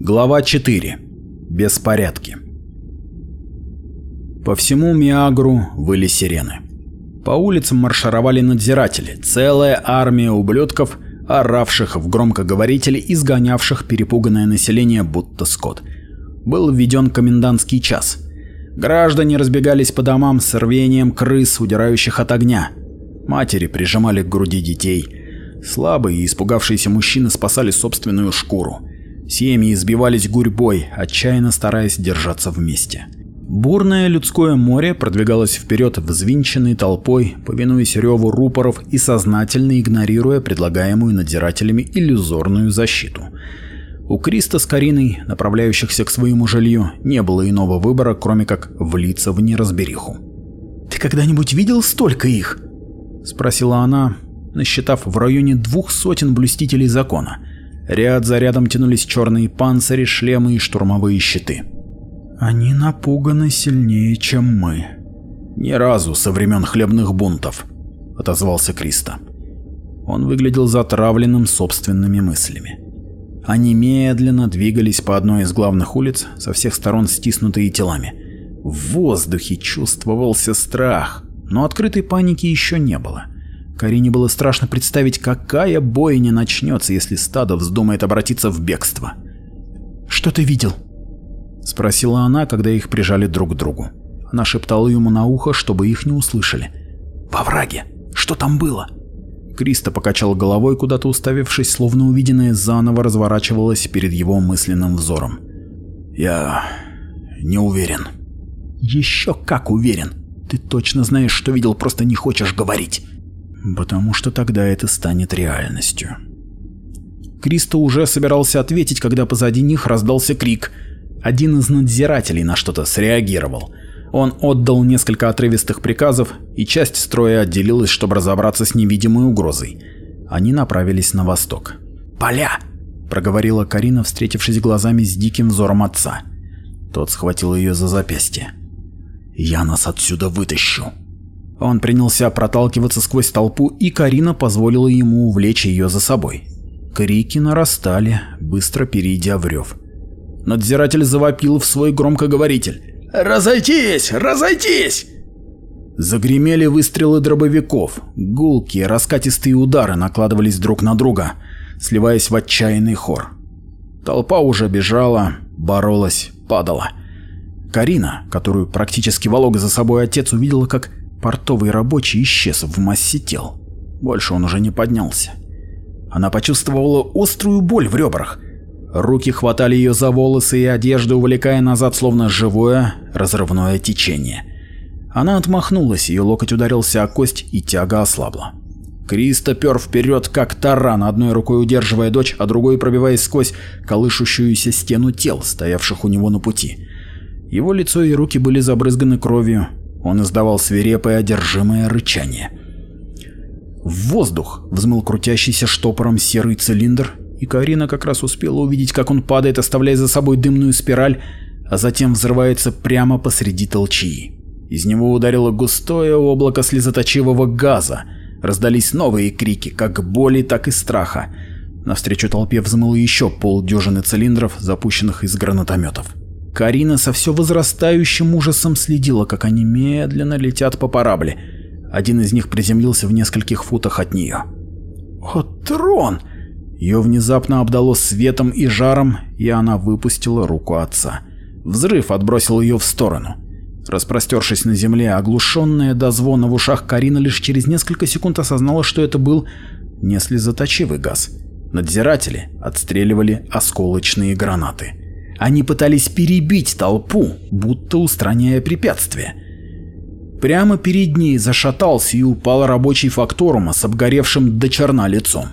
Глава 4. Беспорядки. По всему Миагру выли сирены. По улицам маршировали надзиратели, целая армия ублюдков, оравших в громкоговорители и сгонявших перепуганное население, будто скот. Был введен комендантский час. Граждане разбегались по домам с рвением крыс, удирающих от огня. Матери прижимали к груди детей. Слабые и испугавшиеся мужчины спасали собственную шкуру. Семьи избивались гурьбой, отчаянно стараясь держаться вместе. Бурное людское море продвигалось вперед взвинченной толпой, повинуясь реву рупоров и сознательно игнорируя предлагаемую надзирателями иллюзорную защиту. У Криста с Кариной, направляющихся к своему жилью, не было иного выбора, кроме как влиться в неразбериху. «Ты когда-нибудь видел столько их?» – спросила она, насчитав в районе двух сотен блюстителей закона – Ряд за рядом тянулись черные панцири, шлемы и штурмовые щиты. Они напуганы сильнее, чем мы. Ни разу со времен хлебных бунтов, отозвался Криста. Он выглядел затравленным собственными мыслями. Они медленно двигались по одной из главных улиц, со всех сторон стиснутые телами. В воздухе чувствовался страх, но открытой паники еще не было. Карине было страшно представить, какая бойня начнется, если стадо вздумает обратиться в бегство. «Что ты видел?» — спросила она, когда их прижали друг к другу. Она шептала ему на ухо, чтобы их не услышали. «Во враге! Что там было?» Криста покачал головой, куда-то уставившись, словно увиденное заново разворачивалось перед его мысленным взором. «Я... не уверен». «Еще как уверен! Ты точно знаешь, что видел, просто не хочешь говорить!» потому что тогда это станет реальностью. Кристо уже собирался ответить, когда позади них раздался крик. Один из надзирателей на что-то среагировал. Он отдал несколько отрывистых приказов, и часть строя отделилась, чтобы разобраться с невидимой угрозой. Они направились на восток. «Поля!» – проговорила Карина, встретившись глазами с диким взором отца. Тот схватил ее за запястье. «Я нас отсюда вытащу!» Он принялся проталкиваться сквозь толпу, и Карина позволила ему увлечь ее за собой. Крики нарастали, быстро перейдя в рев. Надзиратель завопил в свой громкоговоритель. «Разойтись! Разойтись!» Загремели выстрелы дробовиков, гулкие раскатистые удары накладывались друг на друга, сливаясь в отчаянный хор. Толпа уже бежала, боролась, падала. Карина, которую практически волок за собой отец, увидела, как Портовый рабочий исчез в массе тел. Больше он уже не поднялся. Она почувствовала острую боль в ребрах. Руки хватали ее за волосы и одежду, увлекая назад, словно живое, разрывное течение. Она отмахнулась, ее локоть ударился о кость, и тяга ослабла. Криста пер вперед, как таран, одной рукой удерживая дочь, а другой пробиваясь сквозь колышущуюся стену тел, стоявших у него на пути. Его лицо и руки были забрызганы кровью, он издавал свирепое одержимое рычание. В воздух взмыл крутящийся штопором серый цилиндр, и Карина как раз успела увидеть, как он падает, оставляя за собой дымную спираль, а затем взрывается прямо посреди толчии. Из него ударило густое облако слезоточивого газа. Раздались новые крики, как боли, так и страха. Навстречу толпе взмыло еще полдюжины цилиндров, запущенных из гранатометов. Карина со все возрастающим ужасом следила, как они медленно летят по парабле. Один из них приземлился в нескольких футах от нее. «О, трон!» Ее внезапно обдало светом и жаром, и она выпустила руку отца. Взрыв отбросил ее в сторону. Распростершись на земле, оглушенная до звона в ушах Карина лишь через несколько секунд осознала, что это был не слезоточивый газ. Надзиратели отстреливали осколочные гранаты. Они пытались перебить толпу, будто устраняя препятствия. Прямо перед ней зашатался и упал рабочий факторума с обгоревшим до черна лицом.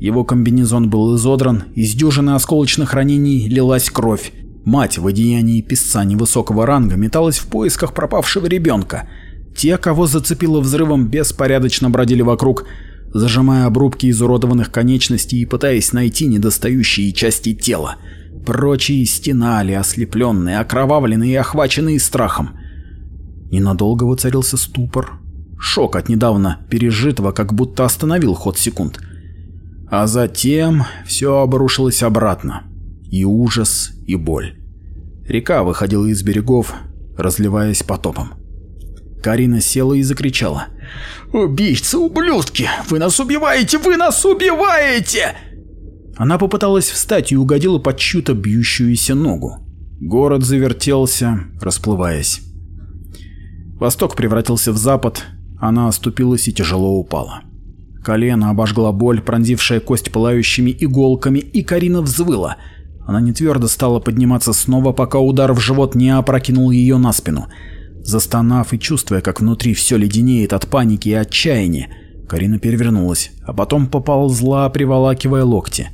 Его комбинезон был изодран, из дюжины осколочных ранений лилась кровь. Мать в одеянии песца невысокого ранга металась в поисках пропавшего ребенка. Те, кого зацепило взрывом, беспорядочно бродили вокруг, зажимая обрубки изуродованных конечностей и пытаясь найти недостающие части тела. Прочие стенали, ослепленные, окровавленные и охваченные страхом. Ненадолго воцарился ступор. Шок от недавно пережитого как будто остановил ход секунд. А затем все обрушилось обратно. И ужас, и боль. Река выходила из берегов, разливаясь потопом. Карина села и закричала. «Убийцы, ублюдки! Вы нас убиваете! Вы нас убиваете!» Она попыталась встать и угодила под чью-то бьющуюся ногу. Город завертелся, расплываясь. Восток превратился в запад, она оступилась и тяжело упала. Колено обожгла боль, пронзившая кость пылающими иголками, и Карина взвыла. Она нетвердо стала подниматься снова, пока удар в живот не опрокинул ее на спину. Застонав и чувствуя, как внутри все леденеет от паники и отчаяния, Карина перевернулась, а потом поползла, приволакивая локти.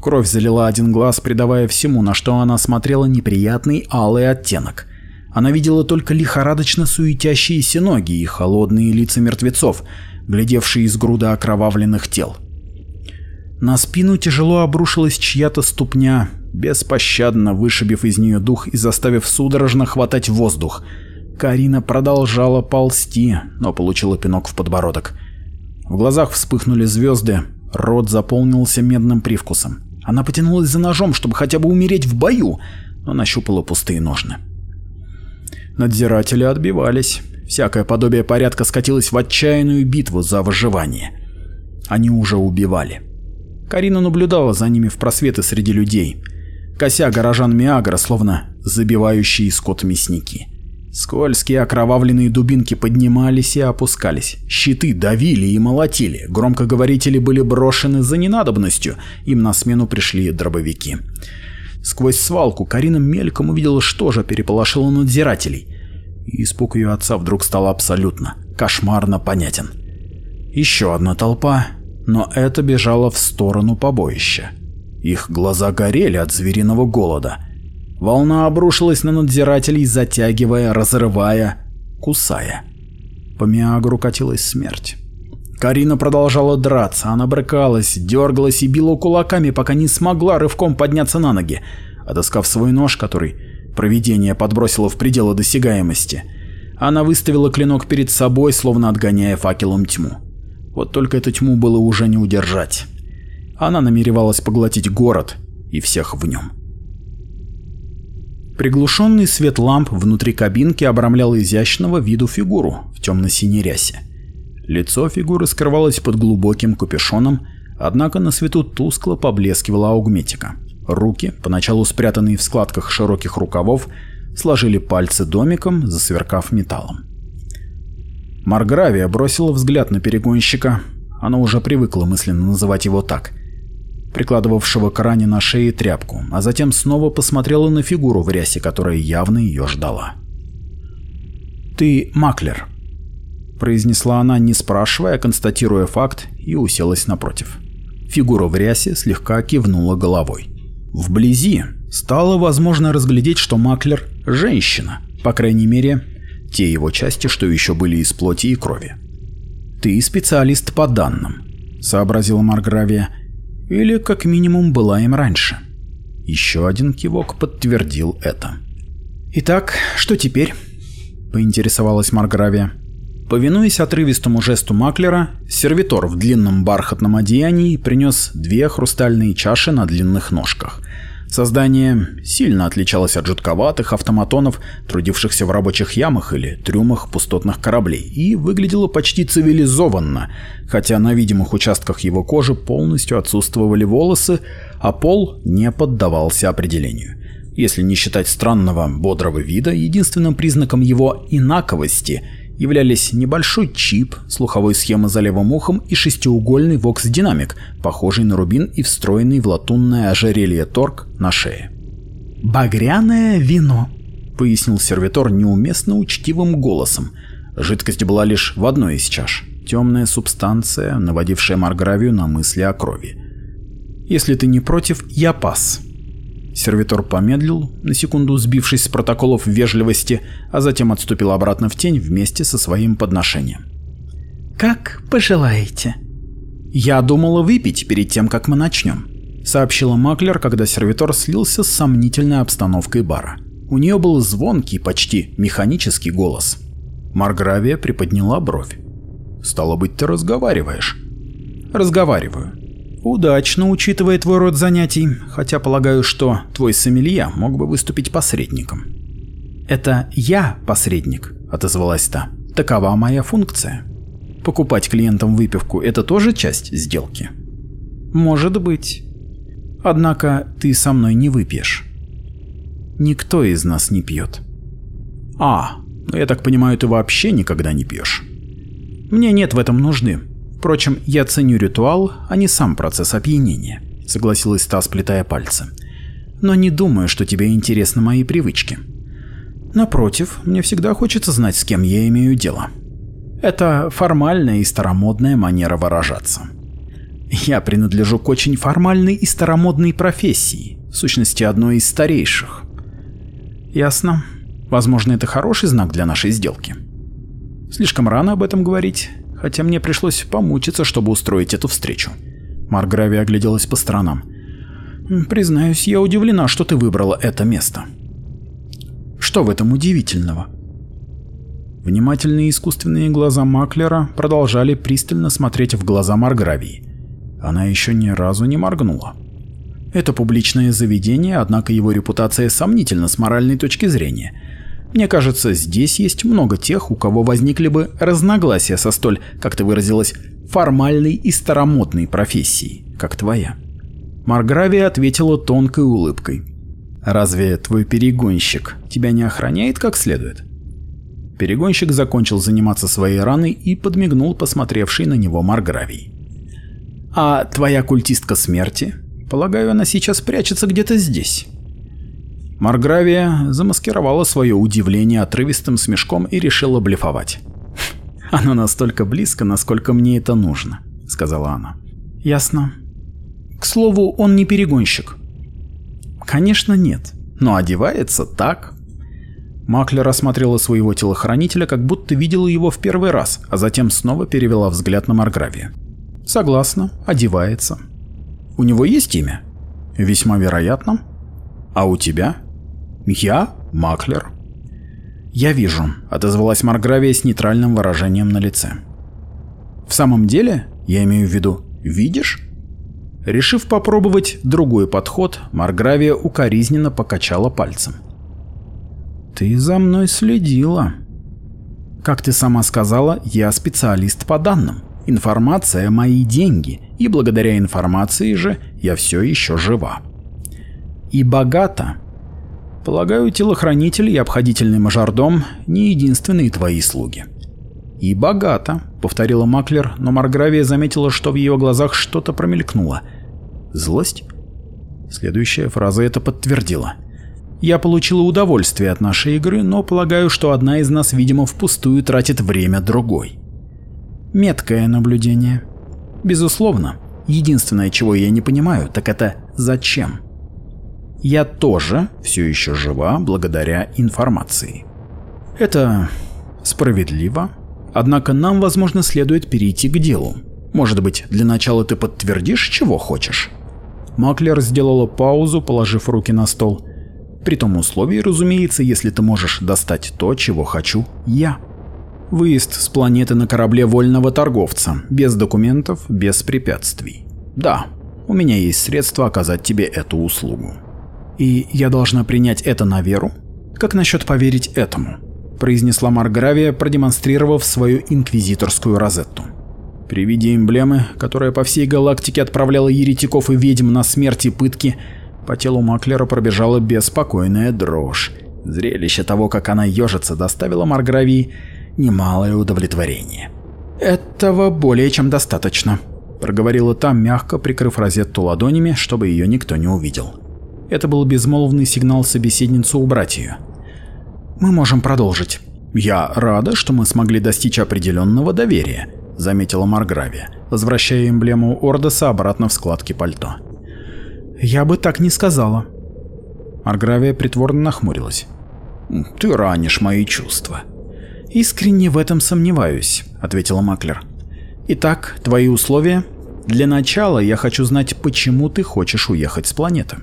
Кровь залила один глаз, придавая всему, на что она смотрела, неприятный алый оттенок. Она видела только лихорадочно суетящиеся ноги и холодные лица мертвецов, глядевшие из груда окровавленных тел. На спину тяжело обрушилась чья-то ступня, беспощадно вышибив из нее дух и заставив судорожно хватать воздух. Карина продолжала ползти, но получила пинок в подбородок. В глазах вспыхнули звезды, рот заполнился медным привкусом. Она потянулась за ножом, чтобы хотя бы умереть в бою, но нащупала пустые ножны. Надзиратели отбивались. Всякое подобие порядка скатилось в отчаянную битву за выживание. Они уже убивали. Карина наблюдала за ними в просветы среди людей, кося горожан Миагра, словно забивающие скот мясники. Скользкие окровавленные дубинки поднимались и опускались, щиты давили и молотили, громкоговорители были брошены за ненадобностью, им на смену пришли дробовики. Сквозь свалку Карина мельком увидела, что же переполошило надзирателей. И испуг ее отца вдруг стал абсолютно, кошмарно понятен. Еще одна толпа, но это бежала в сторону побоища. Их глаза горели от звериного голода. Волна обрушилась на надзирателей, затягивая, разрывая, кусая. По Миагру катилась смерть. Карина продолжала драться, она брыкалась, дергалась и била кулаками, пока не смогла рывком подняться на ноги, отыскав свой нож, который провидение подбросило в пределы досягаемости. Она выставила клинок перед собой, словно отгоняя факелом тьму. Вот только эту тьму было уже не удержать. Она намеревалась поглотить город и всех в нем. Приглушенный свет ламп внутри кабинки обрамлял изящного виду фигуру в темно-синей рясе. Лицо фигуры скрывалось под глубоким капюшоном, однако на свету тускло поблескивала аугметика. Руки, поначалу спрятанные в складках широких рукавов, сложили пальцы домиком, засверкав металлом. Маргравия бросила взгляд на перегонщика. Она уже привыкла мысленно называть его так прикладывавшего к ране на шее тряпку, а затем снова посмотрела на фигуру в рясе, которая явно ее ждала. «Ты маклер», – произнесла она, не спрашивая, а констатируя факт, и уселась напротив. Фигура в рясе слегка кивнула головой. Вблизи стало возможно разглядеть, что маклер – женщина, по крайней мере, те его части, что еще были из плоти и крови. «Ты специалист по данным», – сообразила Маргравия, или, как минимум, была им раньше. Еще один кивок подтвердил это. «Итак, что теперь?» – поинтересовалась Маргравия. Повинуясь отрывистому жесту маклера, сервитор в длинном бархатном одеянии принес две хрустальные чаши на длинных ножках. Создание сильно отличалось от жутковатых автоматонов, трудившихся в рабочих ямах или трюмах пустотных кораблей, и выглядело почти цивилизованно, хотя на видимых участках его кожи полностью отсутствовали волосы, а пол не поддавался определению. Если не считать странного, бодрого вида, единственным признаком его инаковости являлись небольшой чип, слуховой схемы за левым ухом и шестиугольный вокс-динамик, похожий на рубин и встроенный в латунное ожерелье торг на шее. «Багряное вино», — пояснил сервитор неуместно учтивым голосом. Жидкость была лишь в одной из чаш. Темная субстанция, наводившая Маргравию на мысли о крови. «Если ты не против, я пас», Сервитор помедлил, на секунду сбившись с протоколов вежливости, а затем отступил обратно в тень вместе со своим подношением. «Как пожелаете». «Я думала выпить перед тем, как мы начнем», — сообщила Маклер, когда сервитор слился с сомнительной обстановкой бара. У нее был звонкий, почти механический голос. Маргравия приподняла бровь. «Стало быть, ты разговариваешь». «Разговариваю», Удачно, учитывая твой род занятий, хотя полагаю, что твой сомелье мог бы выступить посредником. Это я посредник, отозвалась та. Такова моя функция. Покупать клиентам выпивку – это тоже часть сделки? Может быть. Однако ты со мной не выпьешь. Никто из нас не пьет. А, ну я так понимаю, ты вообще никогда не пьешь. Мне нет в этом нужды. Впрочем, я ценю ритуал, а не сам процесс опьянения, согласилась та, сплетая пальцы. Но не думаю, что тебе интересны мои привычки. Напротив, мне всегда хочется знать, с кем я имею дело. Это формальная и старомодная манера выражаться. Я принадлежу к очень формальной и старомодной профессии, в сущности одной из старейших. Ясно. Возможно, это хороший знак для нашей сделки. Слишком рано об этом говорить, хотя мне пришлось помучиться, чтобы устроить эту встречу. Марграви огляделась по сторонам. «Признаюсь, я удивлена, что ты выбрала это место». «Что в этом удивительного?» Внимательные искусственные глаза Маклера продолжали пристально смотреть в глаза Маргравии. Она еще ни разу не моргнула. Это публичное заведение, однако его репутация сомнительна с моральной точки зрения. Мне кажется, здесь есть много тех, у кого возникли бы разногласия со столь, как ты выразилась, формальной и старомодной профессией, как твоя. Маргравия ответила тонкой улыбкой. «Разве твой перегонщик тебя не охраняет как следует?» Перегонщик закончил заниматься своей раной и подмигнул посмотревший на него Маргравий. «А твоя культистка смерти? Полагаю, она сейчас прячется где-то здесь». Маргравия замаскировала свое удивление отрывистым смешком и решила блефовать. «Хм, «Оно настолько близко, насколько мне это нужно», — сказала она. «Ясно. К слову, он не перегонщик». «Конечно нет, но одевается так». Маклер осмотрела своего телохранителя, как будто видела его в первый раз, а затем снова перевела взгляд на Маргравия. «Согласна, одевается». «У него есть имя?» «Весьма вероятно». «А у тебя?» «Я – Маклер». «Я вижу», – отозвалась Маргравия с нейтральным выражением на лице. «В самом деле, я имею в виду, видишь?» Решив попробовать другой подход, Маргравия укоризненно покачала пальцем. «Ты за мной следила». «Как ты сама сказала, я специалист по данным. Информация – мои деньги, и благодаря информации же я все еще жива». «И богата», Полагаю, телохранитель и обходительный мажордом – не единственные твои слуги. «И богато», – повторила Маклер, но Маргравия заметила, что в ее глазах что-то промелькнуло. «Злость?» Следующая фраза это подтвердила. «Я получила удовольствие от нашей игры, но полагаю, что одна из нас, видимо, впустую тратит время другой». Меткое наблюдение. Безусловно, единственное, чего я не понимаю, так это «зачем?» я тоже все еще жива благодаря информации. Это справедливо, однако нам, возможно, следует перейти к делу. Может быть, для начала ты подтвердишь, чего хочешь? Маклер сделала паузу, положив руки на стол. При том условии, разумеется, если ты можешь достать то, чего хочу я. Выезд с планеты на корабле вольного торговца, без документов, без препятствий. Да, у меня есть средства оказать тебе эту услугу и я должна принять это на веру? Как насчет поверить этому? произнесла Маргравия, продемонстрировав свою инквизиторскую розетту. При виде эмблемы, которая по всей галактике отправляла еретиков и ведьм на смерть и пытки, по телу Маклера пробежала беспокойная дрожь. Зрелище того, как она ежится, доставило Маргравии немалое удовлетворение. «Этого более чем достаточно», — проговорила та, мягко прикрыв розетту ладонями, чтобы ее никто не увидел. Это был безмолвный сигнал собеседницу убрать ее. «Мы можем продолжить». «Я рада, что мы смогли достичь определенного доверия», — заметила Маргравия, возвращая эмблему Ордоса обратно в складки пальто. «Я бы так не сказала». Маргравия притворно нахмурилась. «Ты ранишь мои чувства». «Искренне в этом сомневаюсь», — ответила Маклер. «Итак, твои условия? Для начала я хочу знать, почему ты хочешь уехать с планеты».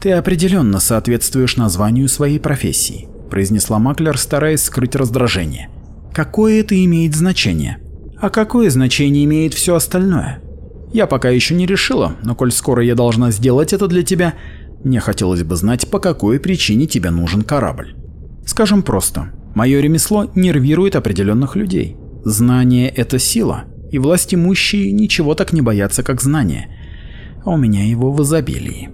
«Ты определенно соответствуешь названию своей профессии», – произнесла Маклер, стараясь скрыть раздражение. «Какое это имеет значение? А какое значение имеет все остальное? Я пока еще не решила, но коль скоро я должна сделать это для тебя, мне хотелось бы знать, по какой причине тебе нужен корабль. Скажем просто, мое ремесло нервирует определенных людей. Знание – это сила, и власть имущие ничего так не боятся, как знание. А у меня его в изобилии.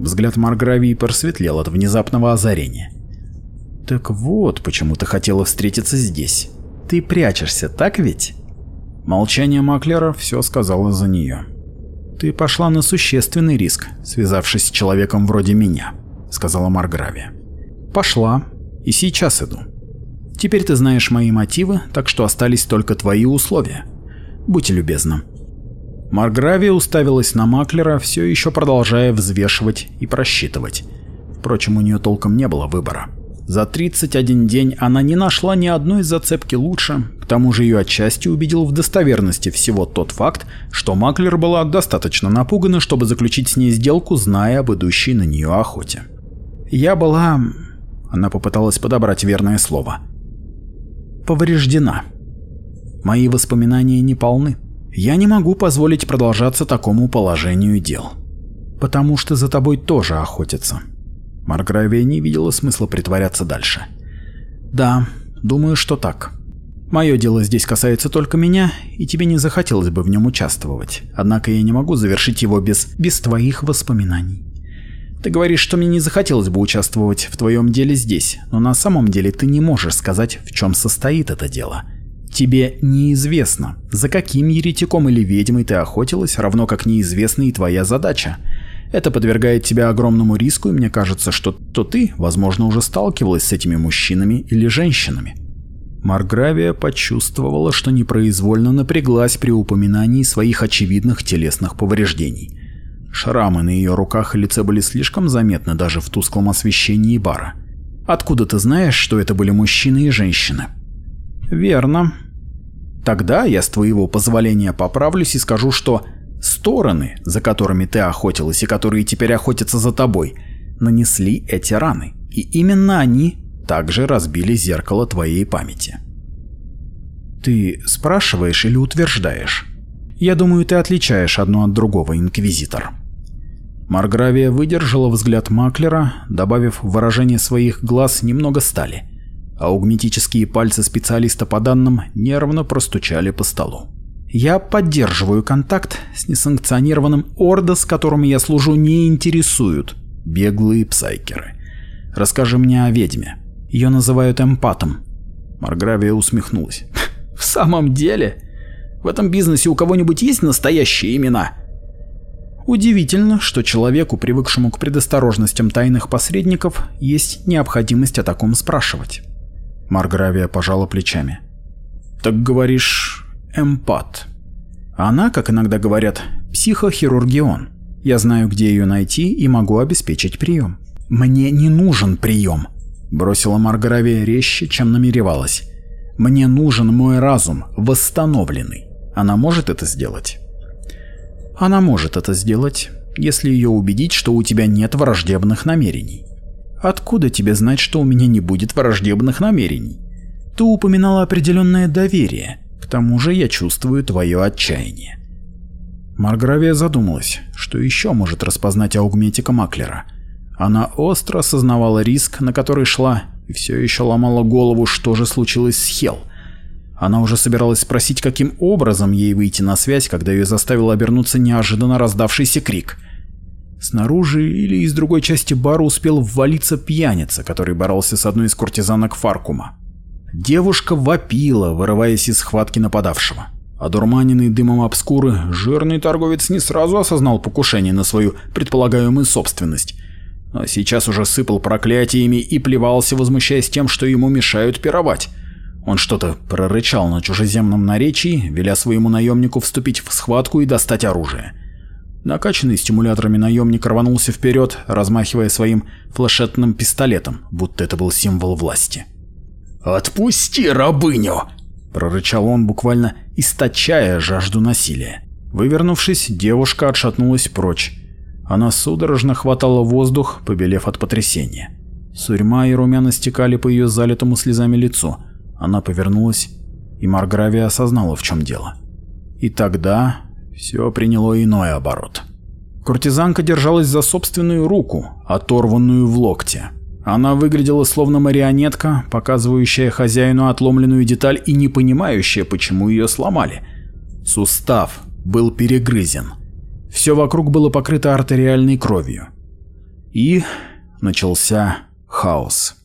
Взгляд Маргравии просветлел от внезапного озарения. «Так вот, почему ты хотела встретиться здесь. Ты прячешься, так ведь?» Молчание Маклера все сказала за нее. «Ты пошла на существенный риск, связавшись с человеком вроде меня», — сказала Маргравия. «Пошла. И сейчас иду. Теперь ты знаешь мои мотивы, так что остались только твои условия. Будь любезна, Маргравия уставилась на Маклера, все еще продолжая взвешивать и просчитывать. Впрочем, у нее толком не было выбора. За 31 день она не нашла ни одной зацепки лучше, к тому же ее отчасти убедил в достоверности всего тот факт, что Маклер была достаточно напугана, чтобы заключить с ней сделку, зная об идущей на нее охоте. «Я была...» Она попыталась подобрать верное слово. «Повреждена. Мои воспоминания не полны». Я не могу позволить продолжаться такому положению дел. Потому что за тобой тоже охотятся. Маргравия не видела смысла притворяться дальше. Да, думаю, что так. Мое дело здесь касается только меня, и тебе не захотелось бы в нем участвовать. Однако я не могу завершить его без... без твоих воспоминаний. Ты говоришь, что мне не захотелось бы участвовать в твоем деле здесь, но на самом деле ты не можешь сказать, в чем состоит это дело. Тебе неизвестно, за каким еретиком или ведьмой ты охотилась, равно как неизвестна и твоя задача. Это подвергает тебя огромному риску, и мне кажется, что то ты, возможно, уже сталкивалась с этими мужчинами или женщинами. Маргравия почувствовала, что непроизвольно напряглась при упоминании своих очевидных телесных повреждений. Шрамы на ее руках и лице были слишком заметны даже в тусклом освещении бара. «Откуда ты знаешь, что это были мужчины и женщины?» Верно. Тогда я, с твоего позволения, поправлюсь и скажу, что стороны, за которыми ты охотилась и которые теперь охотятся за тобой, нанесли эти раны. И именно они также разбили зеркало твоей памяти. Ты спрашиваешь или утверждаешь? Я думаю, ты отличаешь одно от другого, Инквизитор. Маргравия выдержала взгляд Маклера, добавив в выражение своих глаз немного стали. А Аугметические пальцы специалиста по данным нервно простучали по столу. Я поддерживаю контакт с несанкционированным ордо, с которым я служу, не интересуют беглые псайкеры. Расскажи мне о ведьме. Ее называют эмпатом. Маргравия усмехнулась. В самом деле? В этом бизнесе у кого-нибудь есть настоящие имена? Удивительно, что человеку, привыкшему к предосторожностям тайных посредников, есть необходимость о таком спрашивать. Маргравия пожала плечами. «Так говоришь, эмпат». Она, как иногда говорят, психохирургион. Я знаю, где ее найти и могу обеспечить прием. «Мне не нужен прием», – бросила Маргравия резче, чем намеревалась. «Мне нужен мой разум, восстановленный. Она может это сделать?» «Она может это сделать, если ее убедить, что у тебя нет враждебных намерений. Откуда тебе знать, что у меня не будет враждебных намерений? Ты упоминала определенное доверие, к тому же я чувствую твое отчаяние. Маргравия задумалась, что еще может распознать аугметика Маклера. Она остро осознавала риск, на который шла, и все еще ломала голову, что же случилось с Хел. Она уже собиралась спросить, каким образом ей выйти на связь, когда ее заставил обернуться неожиданно раздавшийся крик – Снаружи или из другой части бара успел ввалиться пьяница, который боролся с одной из куртизанок Фаркума. Девушка вопила, вырываясь из схватки нападавшего. Одурманенный дымом обскуры, жирный торговец не сразу осознал покушение на свою предполагаемую собственность, но сейчас уже сыпал проклятиями и плевался, возмущаясь тем, что ему мешают пировать. Он что-то прорычал на чужеземном наречии, веля своему наемнику вступить в схватку и достать оружие. Накачанный стимуляторами наемник рванулся вперед, размахивая своим флешетным пистолетом, будто это был символ власти. «Отпусти рабыню!» – прорычал он, буквально источая жажду насилия. Вывернувшись, девушка отшатнулась прочь. Она судорожно хватала воздух, побелев от потрясения. Сурьма и румяна стекали по ее залитому слезами лицу. Она повернулась, и Маргравия осознала, в чем дело. И тогда все приняло иной оборот. Куртизанка держалась за собственную руку, оторванную в локте. Она выглядела словно марионетка, показывающая хозяину отломленную деталь и не понимающая, почему ее сломали. Сустав был перегрызен. Все вокруг было покрыто артериальной кровью. И начался хаос.